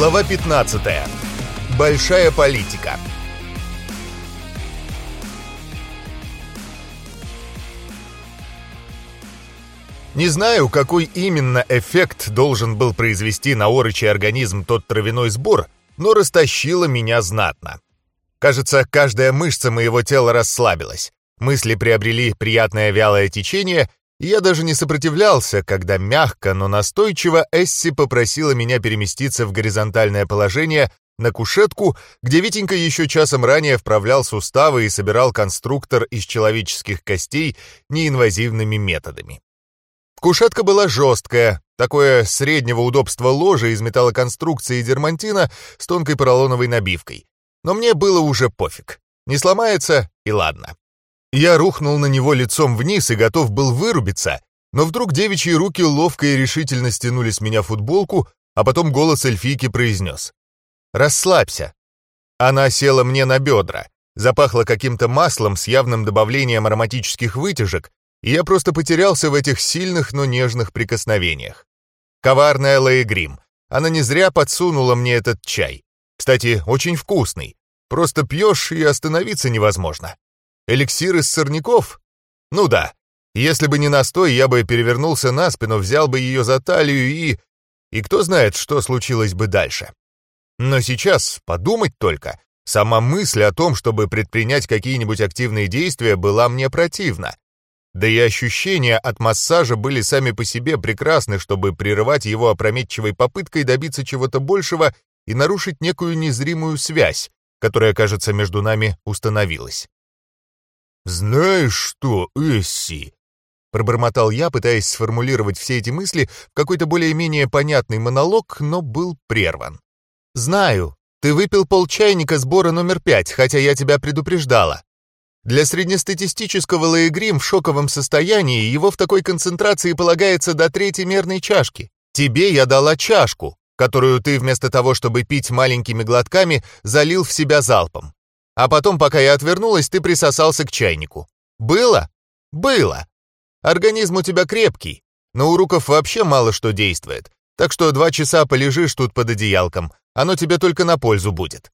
Глава 15. Большая политика. Не знаю, какой именно эффект должен был произвести на орочий организм тот травяной сбор, но растащило меня знатно. Кажется, каждая мышца моего тела расслабилась. Мысли приобрели приятное вялое течение, я даже не сопротивлялся, когда мягко, но настойчиво Эсси попросила меня переместиться в горизонтальное положение на кушетку, где Витенька еще часом ранее вправлял суставы и собирал конструктор из человеческих костей неинвазивными методами. Кушетка была жесткая, такое среднего удобства ложе из металлоконструкции дермантина с тонкой поролоновой набивкой. Но мне было уже пофиг. Не сломается, и ладно. Я рухнул на него лицом вниз и готов был вырубиться, но вдруг девичьи руки ловко и решительно стянули с меня футболку, а потом голос эльфийки произнес. «Расслабься». Она села мне на бедра, запахло каким-то маслом с явным добавлением ароматических вытяжек, и я просто потерялся в этих сильных, но нежных прикосновениях. Коварная Лаегрим. Она не зря подсунула мне этот чай. Кстати, очень вкусный. Просто пьешь, и остановиться невозможно. Эликсир из сорняков? Ну да. Если бы не настой, я бы перевернулся на спину, взял бы ее за талию и... И кто знает, что случилось бы дальше. Но сейчас подумать только. Сама мысль о том, чтобы предпринять какие-нибудь активные действия, была мне противна. Да и ощущения от массажа были сами по себе прекрасны, чтобы прерывать его опрометчивой попыткой добиться чего-то большего и нарушить некую незримую связь, которая, кажется, между нами установилась. «Знаешь что, Эсси?» Пробормотал я, пытаясь сформулировать все эти мысли в какой-то более-менее понятный монолог, но был прерван. «Знаю. Ты выпил полчайника сбора номер пять, хотя я тебя предупреждала. Для среднестатистического лаегрим в шоковом состоянии его в такой концентрации полагается до третьей мерной чашки. Тебе я дала чашку, которую ты вместо того, чтобы пить маленькими глотками, залил в себя залпом. А потом, пока я отвернулась, ты присосался к чайнику. Было? Было. Организм у тебя крепкий, но у руков вообще мало что действует, так что два часа полежишь тут под одеялком, оно тебе только на пользу будет.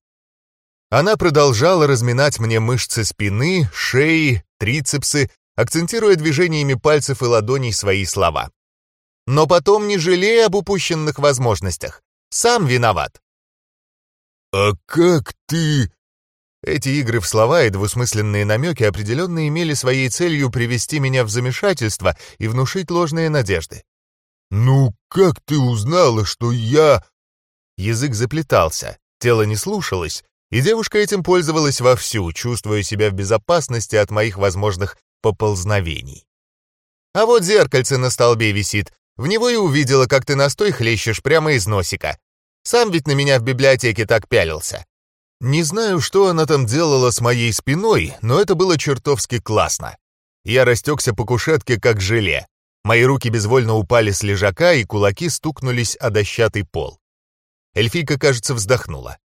Она продолжала разминать мне мышцы спины, шеи, трицепсы, акцентируя движениями пальцев и ладоней свои слова. Но потом не жалей об упущенных возможностях. Сам виноват. «А как ты...» Эти игры в слова и двусмысленные намеки определенно имели своей целью привести меня в замешательство и внушить ложные надежды. «Ну, как ты узнала, что я...» Язык заплетался, тело не слушалось, и девушка этим пользовалась вовсю, чувствуя себя в безопасности от моих возможных поползновений. А вот зеркальце на столбе висит, в него и увидела, как ты настой хлещешь прямо из носика. Сам ведь на меня в библиотеке так пялился. Не знаю, что она там делала с моей спиной, но это было чертовски классно. Я растекся по кушетке, как желе. Мои руки безвольно упали с лежака, и кулаки стукнулись о дощатый пол. Эльфийка, кажется, вздохнула.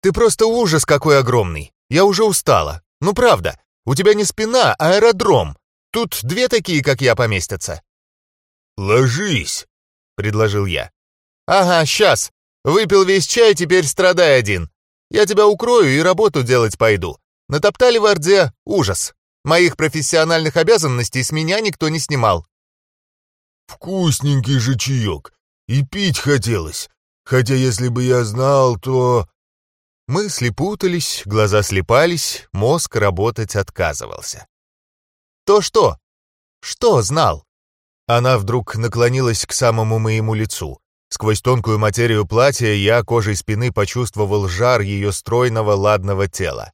«Ты просто ужас какой огромный! Я уже устала. Ну правда, у тебя не спина, а аэродром. Тут две такие, как я, поместятся». «Ложись», — предложил я. «Ага, сейчас. Выпил весь чай, теперь страдай один. Я тебя укрою и работу делать пойду. Натоптали в Орде ужас. Моих профессиональных обязанностей с меня никто не снимал». «Вкусненький же чаек. И пить хотелось. Хотя если бы я знал, то...» Мысли путались, глаза слепались, мозг работать отказывался. «То что? Что знал?» Она вдруг наклонилась к самому моему лицу. Сквозь тонкую материю платья я кожей спины почувствовал жар ее стройного ладного тела.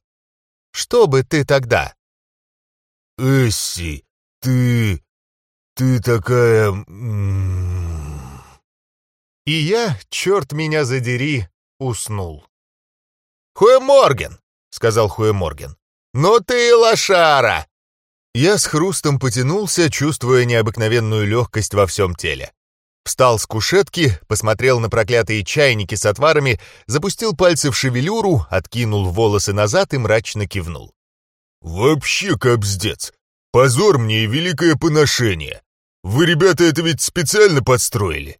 «Что бы ты тогда?» «Эсси, ты... ты такая...» И я, черт меня задери, уснул. «Хуэморген!» — сказал Хуэморген. «Ну ты лошара!» Я с хрустом потянулся, чувствуя необыкновенную легкость во всем теле. Встал с кушетки, посмотрел на проклятые чайники с отварами, запустил пальцы в шевелюру, откинул волосы назад и мрачно кивнул. «Вообще кобздец! Позор мне и великое поношение! Вы, ребята, это ведь специально подстроили!»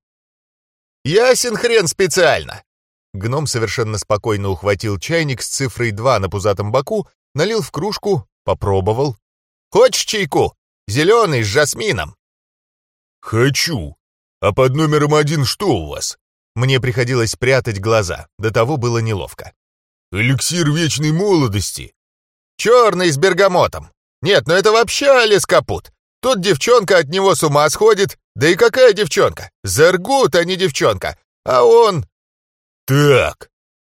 «Ясен хрен специально! Гном совершенно спокойно ухватил чайник с цифрой 2 на пузатом боку, налил в кружку, попробовал. «Хочешь чайку? Зеленый с жасмином!» «Хочу! А под номером один что у вас?» Мне приходилось прятать глаза, до того было неловко. «Эликсир вечной молодости!» «Черный с бергамотом! Нет, ну это вообще Алис Капут! Тут девчонка от него с ума сходит! Да и какая девчонка? Заргут, а не девчонка! А он...» «Так!»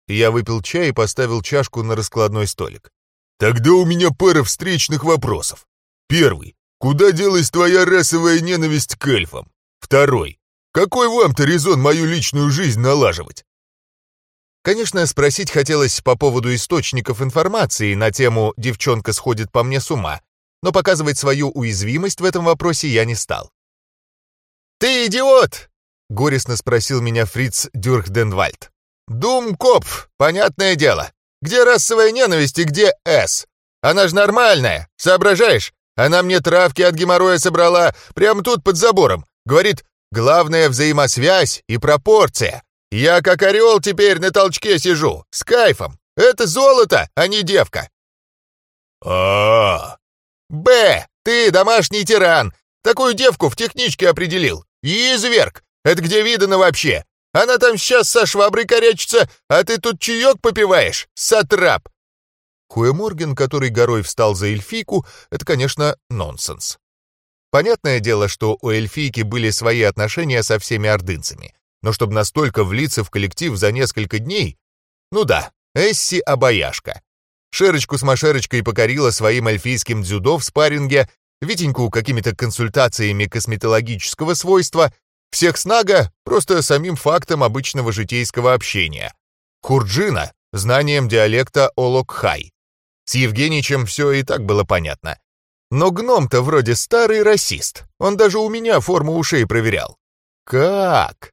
Я выпил чай и поставил чашку на раскладной столик. «Тогда у меня пара встречных вопросов. Первый. Куда делась твоя расовая ненависть к эльфам? Второй. Какой вам-то резон мою личную жизнь налаживать? Конечно, спросить хотелось по поводу источников информации на тему «девчонка сходит по мне с ума», но показывать свою уязвимость в этом вопросе я не стал. «Ты идиот!» — горестно спросил меня Фриц Дюрхденвальд. «Думкопф, понятное дело. Где расовая ненависть и где «С»? Она же нормальная, соображаешь? Она мне травки от геморроя собрала прямо тут под забором. Говорит, главное взаимосвязь и пропорция. Я как орел теперь на толчке сижу, с кайфом. Это золото, а не девка. а. Б, ты домашний тиран. Такую девку в техничке определил. Изверг. Это где видано вообще? Она там сейчас со шваброй корячится, а ты тут чаек попиваешь, сатрап. Хуэморген, который горой встал за эльфийку, это, конечно, нонсенс. Понятное дело, что у эльфийки были свои отношения со всеми ордынцами, но чтобы настолько влиться в коллектив за несколько дней... Ну да, Эсси — обаяшка. Шерочку с Машерочкой покорила своим эльфийским дзюдо в спарринге, Витеньку какими-то консультациями косметологического свойства, всех снага просто самим фактом обычного житейского общения. Курджина — знанием диалекта Олокхай. С Евгеньичем все и так было понятно. Но гном-то вроде старый расист. Он даже у меня форму ушей проверял. Как?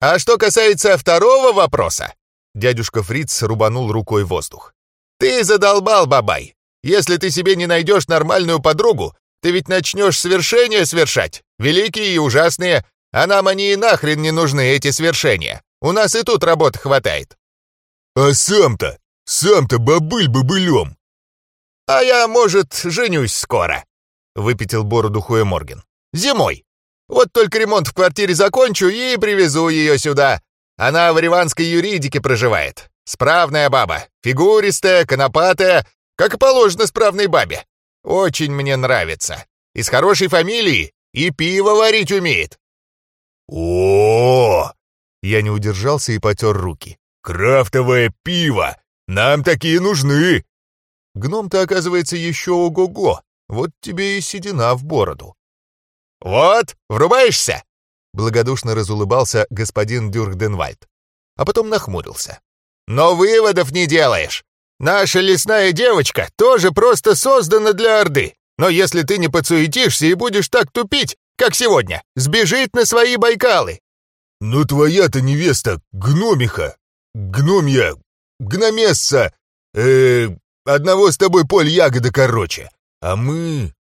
А что касается второго вопроса, дядюшка Фриц рубанул рукой воздух. Ты задолбал, бабай. Если ты себе не найдешь нормальную подругу, ты ведь начнешь свершения совершать, великие и ужасные, а нам они и нахрен не нужны, эти свершения. У нас и тут работы хватает. А сам-то сам-то бобыль-бобылем!» «А я, может, женюсь скоро», — выпятил бороду Хуэморген. «Зимой. Вот только ремонт в квартире закончу и привезу ее сюда. Она в риванской юридике проживает. Справная баба, фигуристая, конопатая, как и положено справной бабе. Очень мне нравится. Из хорошей фамилии и пиво варить умеет». О, -о, -о, -о Я не удержался и потер руки. «Крафтовое пиво! Нам такие нужны!» Гном-то, оказывается, еще ого-го. Вот тебе и седина в бороду. «Вот, врубаешься!» Благодушно разулыбался господин Дюрхденвальд. А потом нахмурился. «Но выводов не делаешь! Наша лесная девочка тоже просто создана для Орды. Но если ты не подсуетишься и будешь так тупить, как сегодня, сбежит на свои Байкалы!» «Но твоя-то невеста гномиха! Гномья гномесса, э, одного с тобой поль ягода короче, а мы...»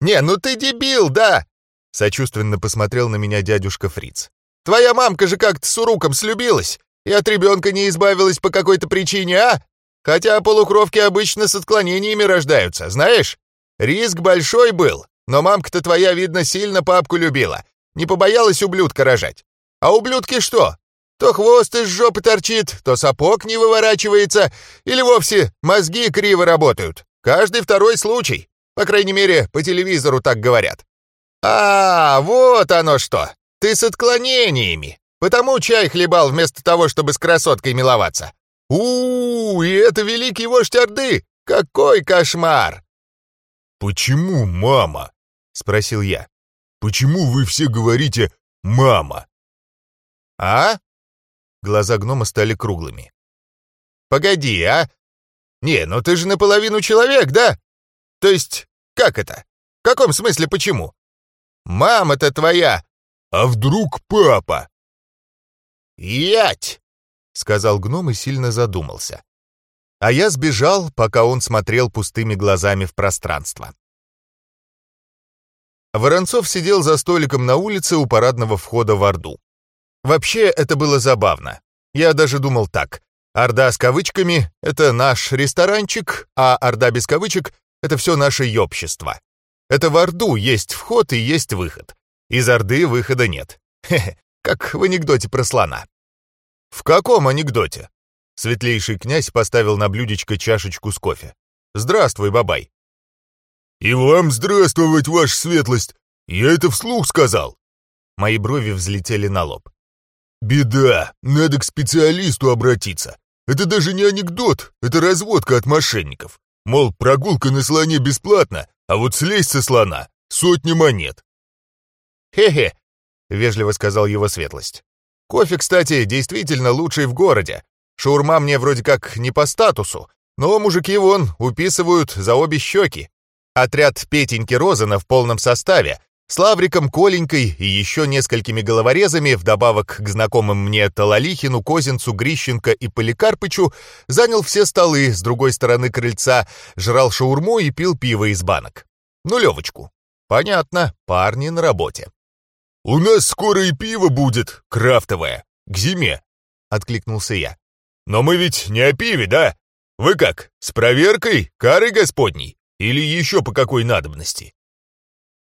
«Не, ну ты дебил, да?» Сочувственно посмотрел на меня дядюшка Фриц. «Твоя мамка же как-то с уруком слюбилась и от ребенка не избавилась по какой-то причине, а? Хотя полукровки обычно с отклонениями рождаются, знаешь? Риск большой был, но мамка-то твоя, видно, сильно папку любила. Не побоялась ублюдка рожать. А ублюдки что? То хвост из жопы торчит, то сапог не выворачивается, или вовсе мозги криво работают. Каждый второй случай. По крайней мере, по телевизору так говорят. А, вот оно что. Ты с отклонениями. Потому чай хлебал вместо того, чтобы с красоткой миловаться. у, -у и это великий вождь Орды! Какой кошмар!» «Почему мама?» — спросил я. «Почему вы все говорите «мама»?» «А?» Глаза гнома стали круглыми. «Погоди, а? Не, ну ты же наполовину человек, да? То есть, как это? В каком смысле почему? Мама-то твоя! А вдруг папа?» «Ять!» — сказал гном и сильно задумался. А я сбежал, пока он смотрел пустыми глазами в пространство. Воронцов сидел за столиком на улице у парадного входа в Орду. Вообще, это было забавно. Я даже думал так. Орда с кавычками — это наш ресторанчик, а Орда без кавычек — это все наше общество. Это в Орду есть вход и есть выход. Из Орды выхода нет. Хе-хе, как в анекдоте про слона. В каком анекдоте? Светлейший князь поставил на блюдечко чашечку с кофе. «Здравствуй, бабай!» «И вам здравствовать, ваша светлость! Я это вслух сказал!» Мои брови взлетели на лоб. «Беда! Надо к специалисту обратиться. Это даже не анекдот, это разводка от мошенников. Мол, прогулка на слоне бесплатна, а вот слезть со слона — сотни монет». «Хе-хе», — вежливо сказал его светлость. «Кофе, кстати, действительно лучший в городе. Шаурма мне вроде как не по статусу, но мужики вон уписывают за обе щеки. Отряд Петеньки Розана в полном составе, с Лавриком, Коленькой и еще несколькими головорезами, вдобавок к знакомым мне Талалихину, Козинцу, Грищенко и Поликарпычу, занял все столы с другой стороны крыльца, жрал шаурму и пил пиво из банок. Нулевочку. Понятно, парни на работе. «У нас скоро и пиво будет, крафтовое, к зиме», — откликнулся я. «Но мы ведь не о пиве, да? Вы как, с проверкой, карой господней? Или еще по какой надобности?»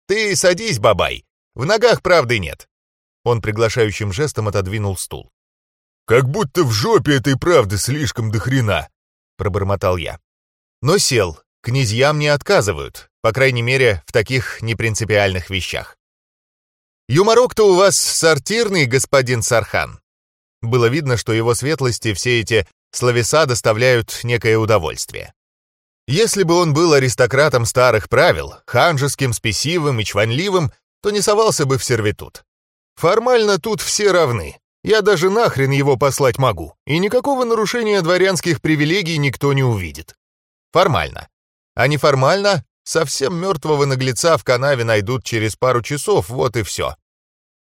«Ты садись, бабай. В ногах правды нет». Он приглашающим жестом отодвинул стул. «Как будто в жопе этой правды слишком до хрена», — пробормотал я. Но сел. Князьям не отказывают, по крайней мере, в таких непринципиальных вещах. «Юморок-то у вас сортирный, господин Сархан». Было видно, что его светлости все эти словеса доставляют некое удовольствие. Если бы он был аристократом старых правил, ханжеским, спесивым и чванливым, то не совался бы в сервитут. Формально тут все равны. Я даже нахрен его послать могу, и никакого нарушения дворянских привилегий никто не увидит. Формально. А неформально совсем мертвого наглеца в канаве найдут через пару часов, вот и все.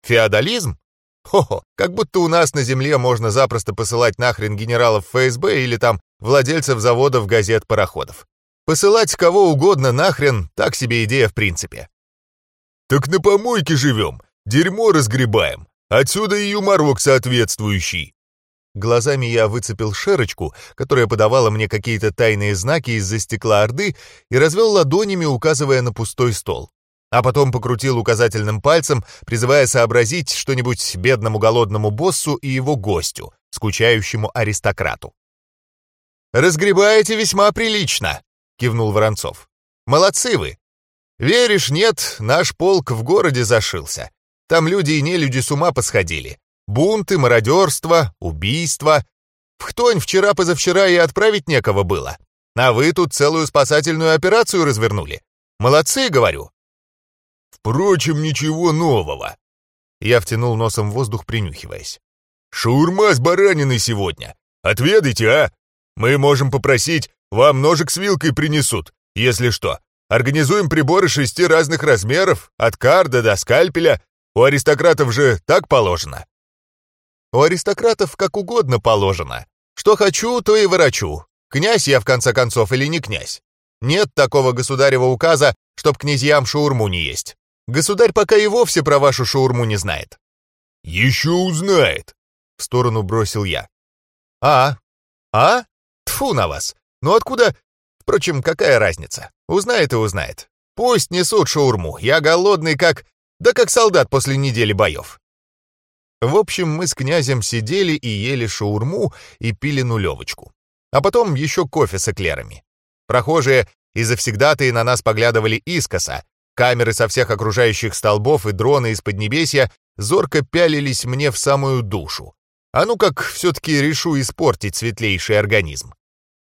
Феодализм? Хо-хо, как будто у нас на земле можно запросто посылать нахрен генералов ФСБ или там владельцев заводов, газет, пароходов. Посылать кого угодно нахрен — так себе идея в принципе. «Так на помойке живем, дерьмо разгребаем, отсюда и юморок соответствующий». Глазами я выцепил шерочку, которая подавала мне какие-то тайные знаки из-за стекла Орды, и развел ладонями, указывая на пустой стол. А потом покрутил указательным пальцем, призывая сообразить что-нибудь бедному голодному боссу и его гостю, скучающему аристократу. «Разгребаете весьма прилично», — кивнул Воронцов. «Молодцы вы! Веришь, нет, наш полк в городе зашился. Там люди и нелюди с ума посходили. Бунты, мародерство, убийства. В Хтонь вчера-позавчера и отправить некого было. А вы тут целую спасательную операцию развернули. Молодцы, говорю». «Впрочем, ничего нового». Я втянул носом в воздух, принюхиваясь. «Шаурма с бараниной сегодня. Отведайте, а? Мы можем попросить вам ножик с вилкой принесут, если что. Организуем приборы шести разных размеров, от карда до скальпеля. У аристократов же так положено». «У аристократов как угодно положено. Что хочу, то и ворочу. Князь я, в конце концов, или не князь? Нет такого государева указа, чтоб князьям шаурму не есть. Государь пока и вовсе про вашу шаурму не знает». «Еще узнает», — в сторону бросил я. «А? А? Тфу на вас! Ну откуда... Впрочем, какая разница? Узнает и узнает. Пусть несут шаурму. Я голодный как... Да как солдат после недели боев. В общем, мы с князем сидели и ели шаурму и пили нулевочку. А потом еще кофе с эклерами. Прохожие и завсегдатые на нас поглядывали искоса. Камеры со всех окружающих столбов и дроны из Поднебесья зорко пялились мне в самую душу. А ну как все-таки решу испортить светлейший организм.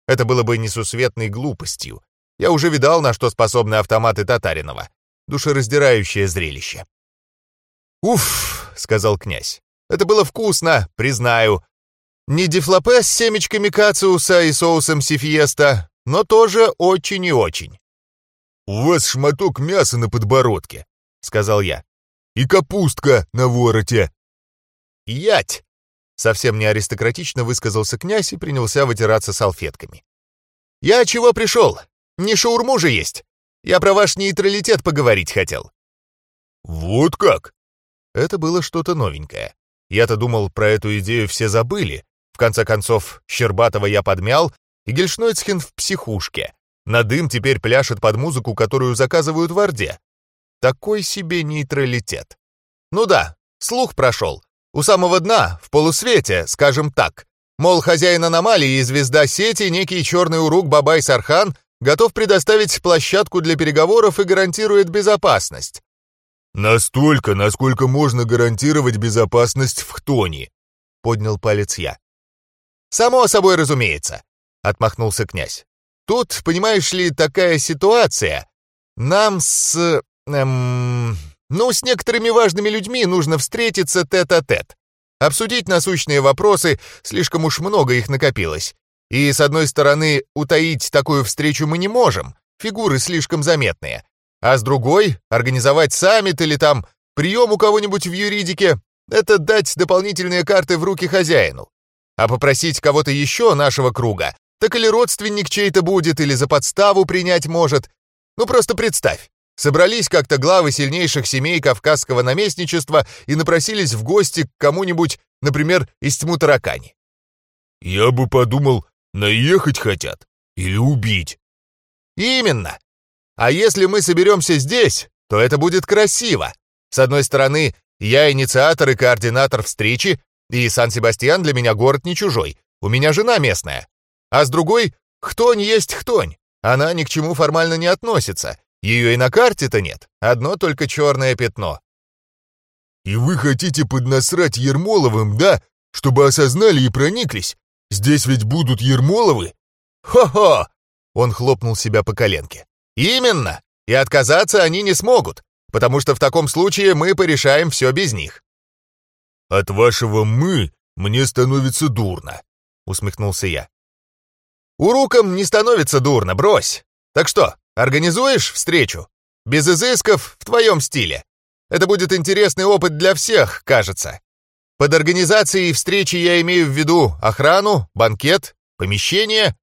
Это было бы несусветной глупостью. Я уже видал, на что способны автоматы Татаринова. Душераздирающее зрелище. «Уф», — сказал князь, — «это было вкусно, признаю. Не дифлопе с семечками кациуса и соусом сифиеста, но тоже очень и очень». «У вас шматок мяса на подбородке», — сказал я. «И капустка на вороте». «Ять!» Совсем не аристократично высказался князь и принялся вытираться салфетками. «Я чего пришел? Не шаурму же есть. Я про ваш нейтралитет поговорить хотел». «Вот как?» Это было что-то новенькое. Я-то думал, про эту идею все забыли. В конце концов, Щербатова я подмял, и Гельшнойцхен в психушке. На дым теперь пляшет под музыку, которую заказывают в Орде. Такой себе нейтралитет. Ну да, слух прошел. У самого дна, в полусвете, скажем так. Мол, хозяин аномалии и звезда сети, некий черный урук Бабай Сархан, готов предоставить площадку для переговоров и гарантирует безопасность. «Настолько, насколько можно гарантировать безопасность в Хтоне», — поднял палец я. «Само собой разумеется», — отмахнулся князь. «Тут, понимаешь ли, такая ситуация. Нам с... Эм, ну, с некоторыми важными людьми нужно встретиться тет-а-тет. -тет. Обсудить насущные вопросы, слишком уж много их накопилось. И, с одной стороны, утаить такую встречу мы не можем, фигуры слишком заметные. А с другой, организовать саммит или там прием у кого-нибудь в юридике — это дать дополнительные карты в руки хозяину. А попросить кого-то еще нашего круга, так или родственник чей-то будет, или за подставу принять может. Ну просто представь, собрались как-то главы сильнейших семей кавказского наместничества и напросились в гости к кому-нибудь, например, из тьму таракани. «Я бы подумал, наехать хотят или убить». «Именно. А если мы соберемся здесь, то это будет красиво. С одной стороны, я инициатор и координатор встречи, и Сан-Себастьян для меня город не чужой, у меня жена местная. А с другой, хтонь есть хтонь, она ни к чему формально не относится, ее и на карте-то нет, одно только черное пятно. «И вы хотите поднасрать Ермоловым, да? Чтобы осознали и прониклись? Здесь ведь будут Ермоловы?» «Хо-хо!» — он хлопнул себя по коленке. «Именно! И отказаться они не смогут, потому что в таком случае мы порешаем все без них». «От вашего «мы» мне становится дурно», — усмехнулся я. «Урукам не становится дурно, брось. Так что, организуешь встречу? Без изысков, в твоем стиле. Это будет интересный опыт для всех, кажется. Под организацией встречи я имею в виду охрану, банкет, помещение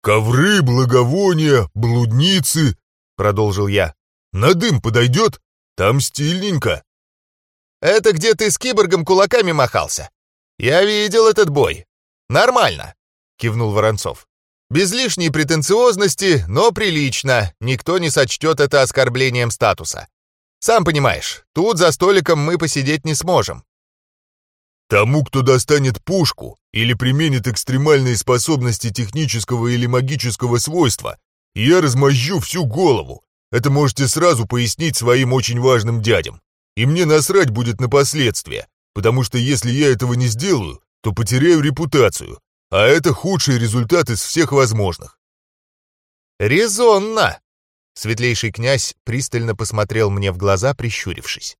«Ковры, благовония, блудницы», — продолжил я. «На дым подойдет? Там стильненько». «Это где ты с киборгом кулаками махался? Я видел этот бой. Нормально», — кивнул Воронцов. «Без лишней претенциозности, но прилично. Никто не сочтет это оскорблением статуса. Сам понимаешь, тут за столиком мы посидеть не сможем. Тому, кто достанет пушку или применит экстремальные способности технического или магического свойства, я размозжу всю голову. Это можете сразу пояснить своим очень важным дядям. И мне насрать будет на последствия, потому что если я этого не сделаю, то потеряю репутацию, а это худший результат из всех возможных. «Резонно!» Светлейший князь пристально посмотрел мне в глаза, прищурившись.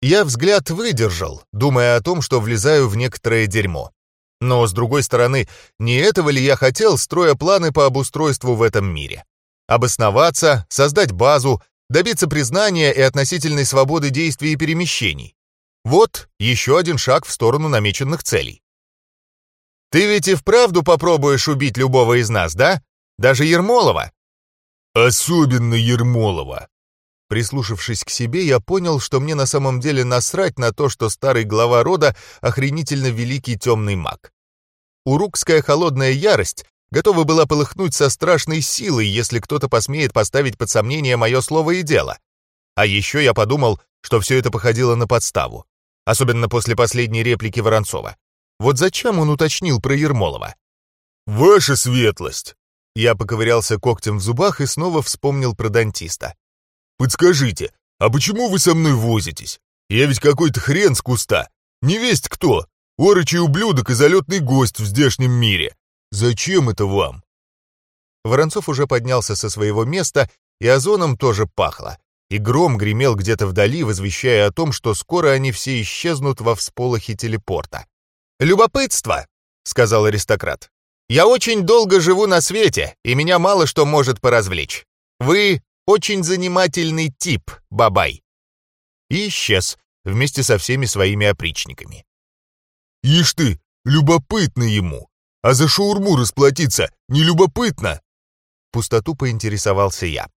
Я взгляд выдержал, думая о том, что влезаю в некоторое дерьмо. Но, с другой стороны, не этого ли я хотел, строя планы по обустройству в этом мире? Обосноваться, создать базу, добиться признания и относительной свободы действий и перемещений. Вот еще один шаг в сторону намеченных целей. Ты ведь и вправду попробуешь убить любого из нас, да? Даже Ермолова? Особенно Ермолова, Прислушавшись к себе, я понял, что мне на самом деле насрать на то, что старый глава рода охренительно великий темный маг. Урукская холодная ярость готова была полыхнуть со страшной силой, если кто-то посмеет поставить под сомнение мое слово и дело. А еще я подумал, что все это походило на подставу. Особенно после последней реплики Воронцова. Вот зачем он уточнил про Ермолова? «Ваша светлость!» Я поковырялся когтем в зубах и снова вспомнил про дантиста. «Подскажите, а почему вы со мной возитесь? Я ведь какой-то хрен с куста. Не весть кто. Орочий ублюдок и залетный гость в здешнем мире. Зачем это вам?» Воронцов уже поднялся со своего места, и озоном тоже пахло. И гром гремел где-то вдали, возвещая о том, что скоро они все исчезнут во всполохе телепорта. «Любопытство!» — сказал аристократ. «Я очень долго живу на свете, и меня мало что может поразвлечь. Вы очень занимательный тип, Бабай!» И исчез вместе со всеми своими опричниками. «Ишь ты, любопытно ему! А за шаурму расплатиться не любопытно?» Пустоту поинтересовался я.